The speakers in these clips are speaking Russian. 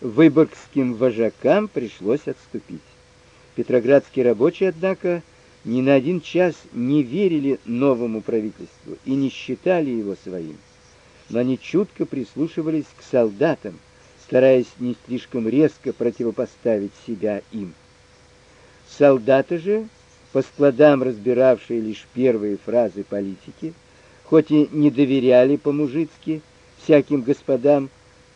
выборгским вожакам пришлось отступить. Петроградские рабочие, однако, ни на один час не верили новому правительству и не считали его своим. Но они чутко прислушивались к солдатам, стараясь не слишком резко противопоставить себя им. Солдаты же, по складам разбиравшие лишь первые фразы политики, хоть и не доверяли по-мужицки всяким господам,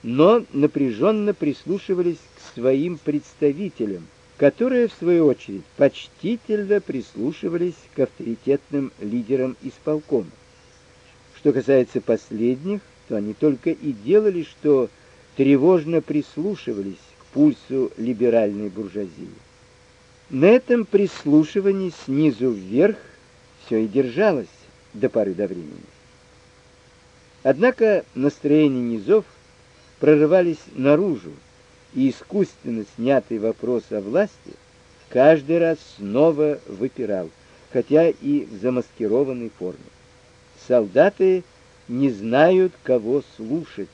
но напряженно прислушивались к своим представителям, которые в свою очередь почтительно прислушивались к авторитетным лидерам исполкома. Что касается последних, то они только и делали, что тревожно прислушивались к пульсу либеральной буржуазии. На этом прислушивании снизу вверх все и держалось до поры до времени. Однако настроения низов прорывались наружу, и искусственно снятый вопрос о власти каждый раз снова выпирал, хотя и в замаскированной форме. Солдаты не знают, кого слушать,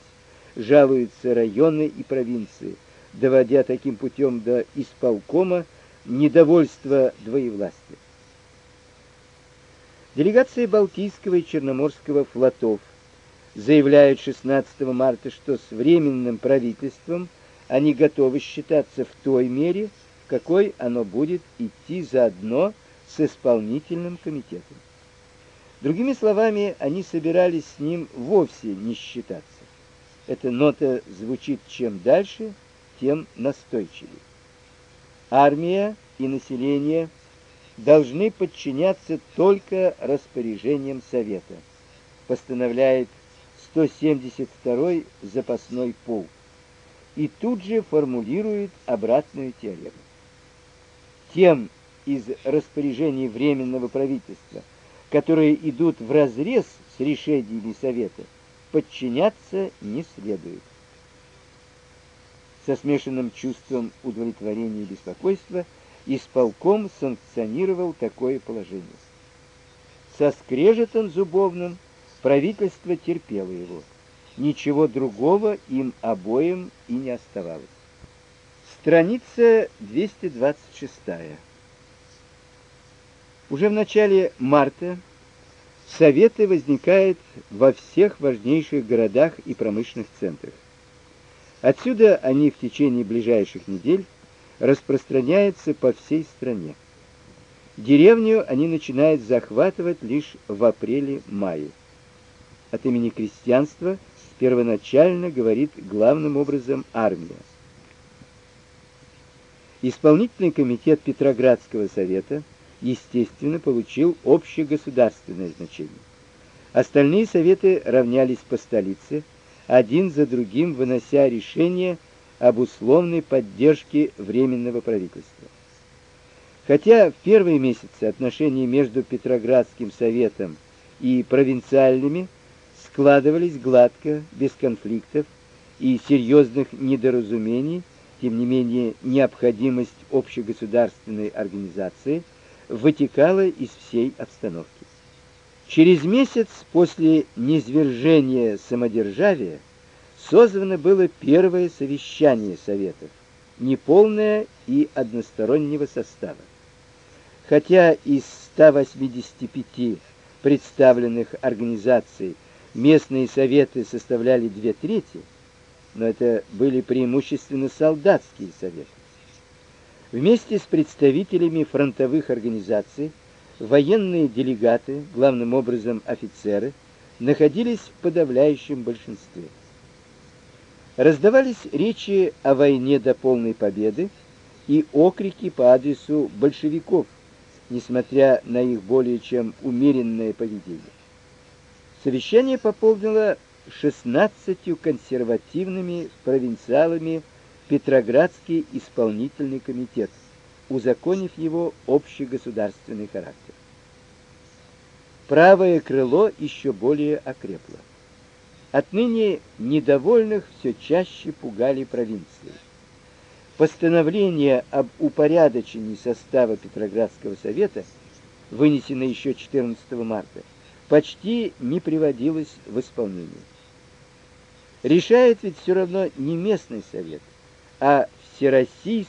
жалуются районы и провинции, доводя таким путем до исполкома недовольство двоевластия. Делегации Балтийского и Черноморского флотов заявляют 16 марта, что с временным правительством они готовы считаться в той мере, в какой оно будет идти заодно с исполнительным комитетом. Другими словами, они собирались с ним вовсе не считаться. Эта нота звучит чем дальше, тем настойчивее. Армия и население должны подчиняться только распоряжениям совета, постановляет 172-й запасной полк и тут же формулирует обратную теорему. Тем из распоряжений временного правительства, которые идут вразрез с решениями совета, подчиняться не следует. Со смешанным чувством удовлетворения и беспокойства исполком санкционировал такое положение. Со скрежетом зубовным правительство терпело его. Ничего другого им обоим и не оставалось. Страница 226. Уже в начале марта советы возникают во всех важнейших городах и промышленных центрах. Отсюда они в течение ближайших недель распространяются по всей стране. Деревню они начинают захватывать лишь в апреле-мае. От имени крестьянства – первоначально говорит главным образом армия. Исполнительный комитет Петроградского совета, естественно, получил общегосударственное значение. Остальные советы равнялись по столице, один за другим вынося решения об условной поддержке временного правительства. Хотя в первые месяцы отношения между Петроградским советом и провинциальными складывались гладко, без конфликтов и серьезных недоразумений, тем не менее необходимость общегосударственной организации вытекала из всей обстановки. Через месяц после низвержения самодержавия созвано было первое совещание советов, неполное и одностороннего состава. Хотя из 185 представленных организаций местные советы составляли две трети, но это были преимущественно солдатские советы. Вместе с представителями фронтовых организаций военные делегаты, главным образом офицеры, находились в подавляющем большинстве. Раздавались речи о войне до полной победы и окрики по адресу большевиков, несмотря на их более чем умеренное поведение. Совещание пополнило 16 консервативными провинциалами Петроградский исполнительный комитет, узаконив его общегосударственный характер. Правое крыло еще более окрепло. Отныне недовольных все чаще пугали провинции. Постановление об упорядочении состава Петроградского совета, вынесенное еще 14 марта, почти не приводилось в исполнение. Решает ведь все равно не местный совет, а всероссийский